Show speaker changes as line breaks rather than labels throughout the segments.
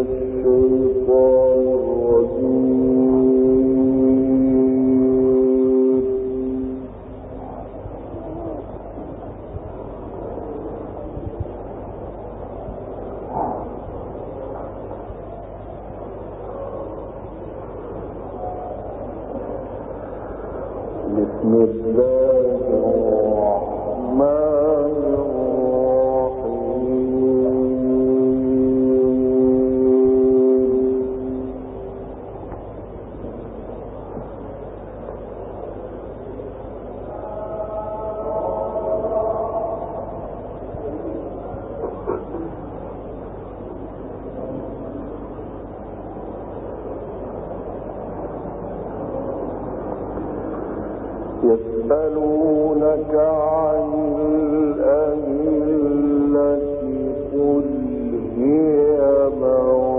الشيطان. يسألونك عن الأهلة قل هي موت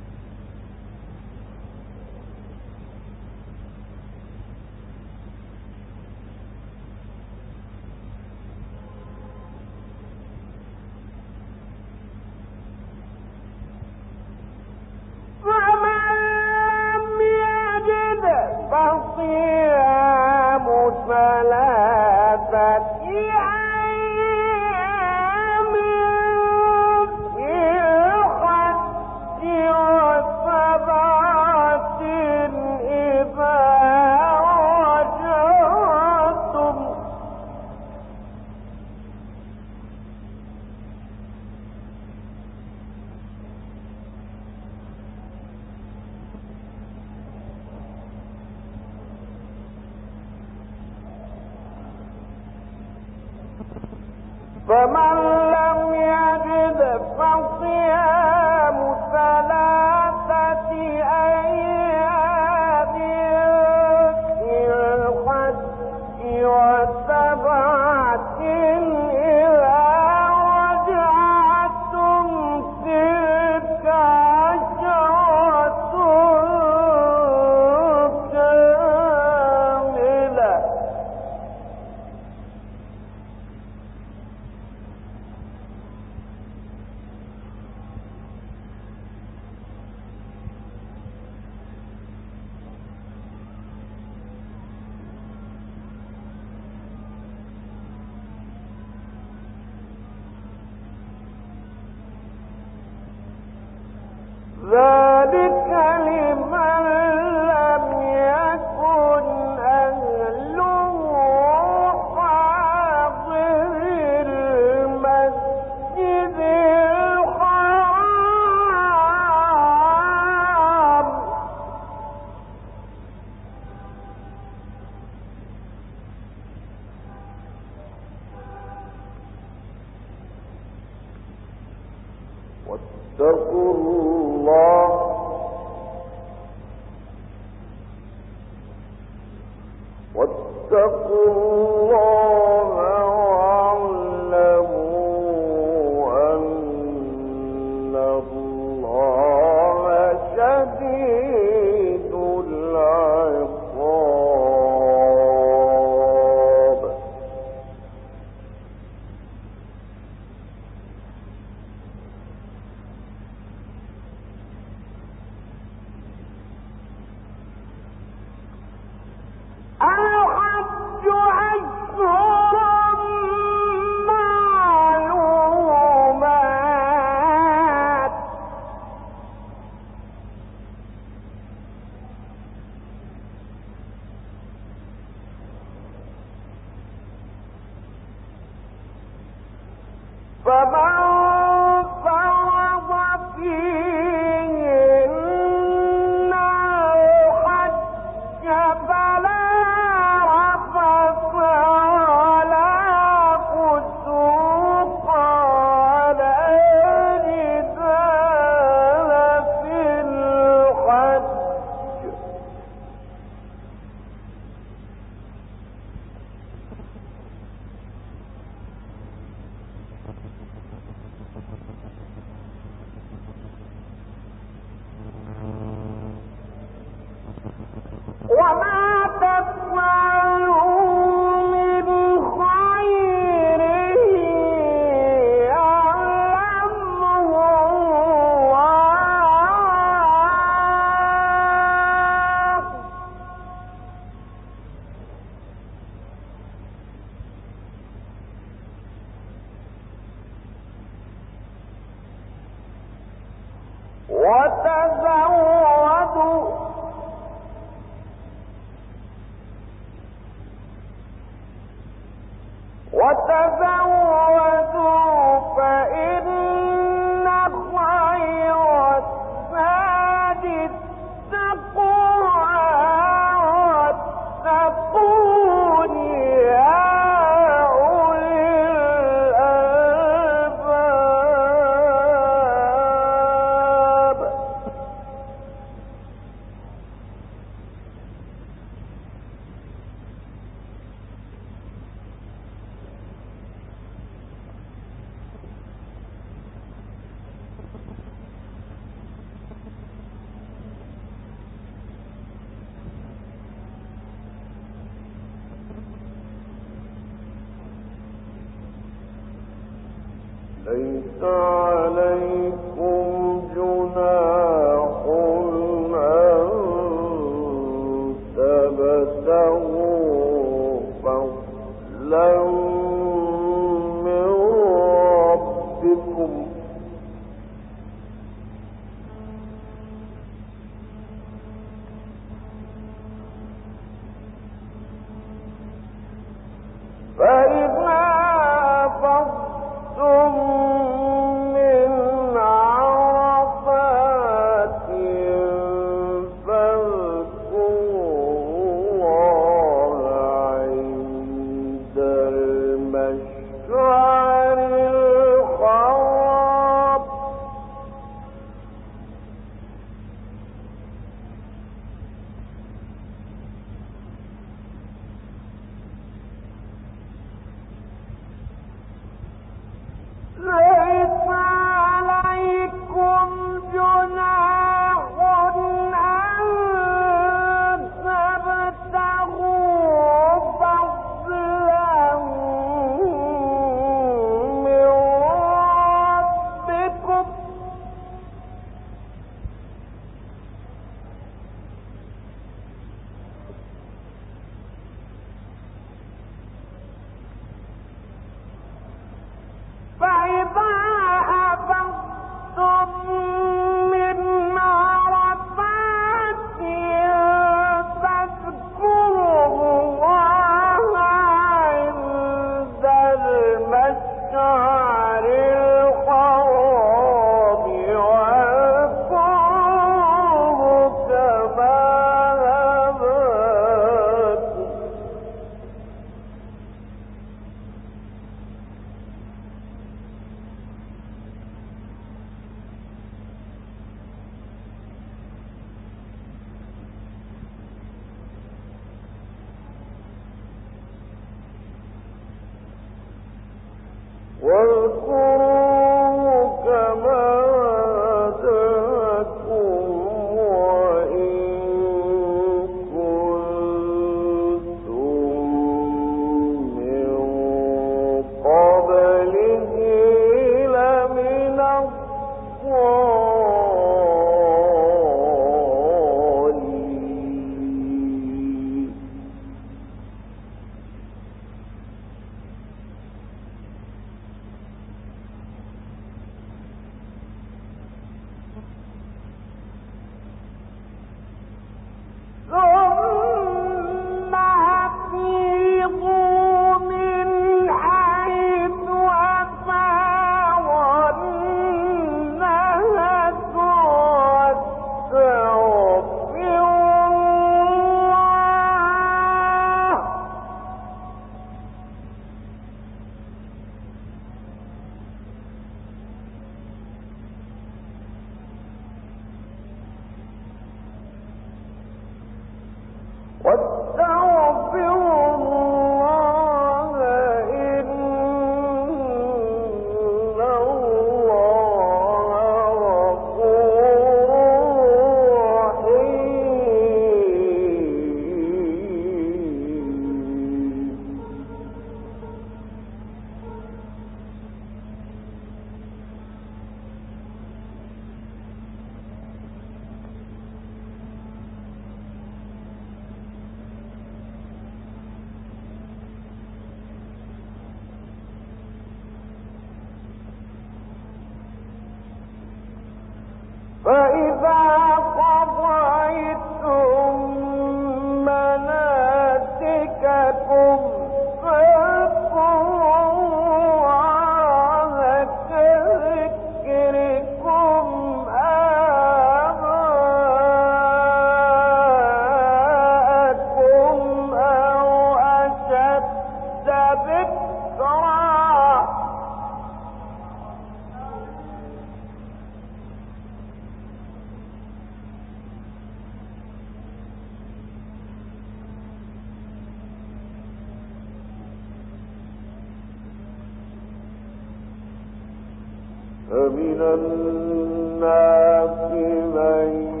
فمن الناس من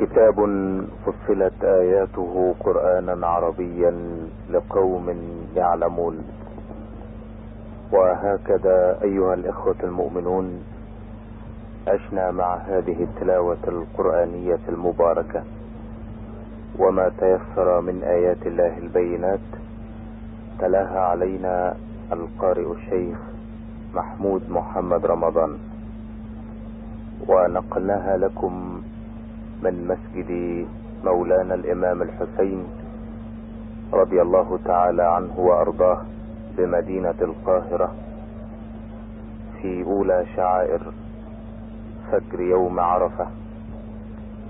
كتاب فصلت آياته قرآنا عربيا لقوم يعلمون وهكذا أيها الإخوة المؤمنون أشنا مع هذه التلاوة القرآنية المباركة وما تيسر من آيات الله البينات تلاها علينا القارئ الشيخ محمود محمد رمضان ونقلناها لكم من مسجد مولانا الإمام الحسين رضي الله تعالى عنه وأرضاه بمدينة القاهرة في أولى شعائر فجر يوم عرفة.